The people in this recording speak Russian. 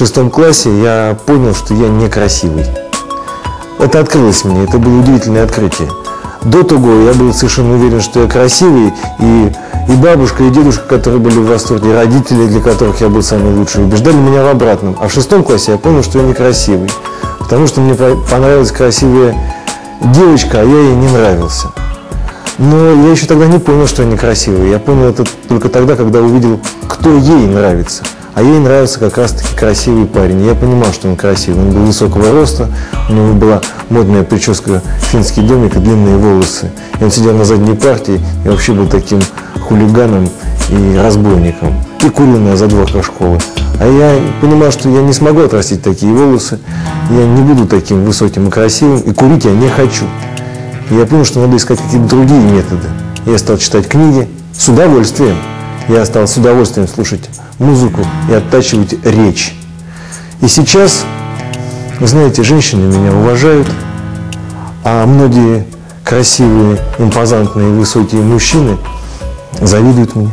шестом классе я понял, что я некрасивый. Это открылось мне, это было удивительное открытие. До того я был совершенно уверен, что я красивый, и, и бабушка, и дедушка, которые были в восторге, родители, для которых я был самый лучший, убеждали меня в обратном. А в шестом классе я понял, что я некрасивый, потому что мне понравилась красивая девочка, а я ей не нравился. Но я еще тогда не понял, что я некрасивый. Я понял это только тогда, когда увидел, кто ей нравится. А ей нравился как раз-таки красивый парень. Я понимал, что он красивый. Он был высокого роста, у него была модная прическа финский домик и длинные волосы. И он сидел на задней партии и вообще был таким хулиганом и разбойником. И курил на задворках школы. А я понимал, что я не смогу отрастить такие волосы. Я не буду таким высоким и красивым. И курить я не хочу. И я понял, что надо искать какие-то другие методы. Я стал читать книги с удовольствием. Я стал с удовольствием слушать музыку и оттачивать речь. И сейчас, вы знаете, женщины меня уважают, а многие красивые, импозантные, высокие мужчины завидуют мне.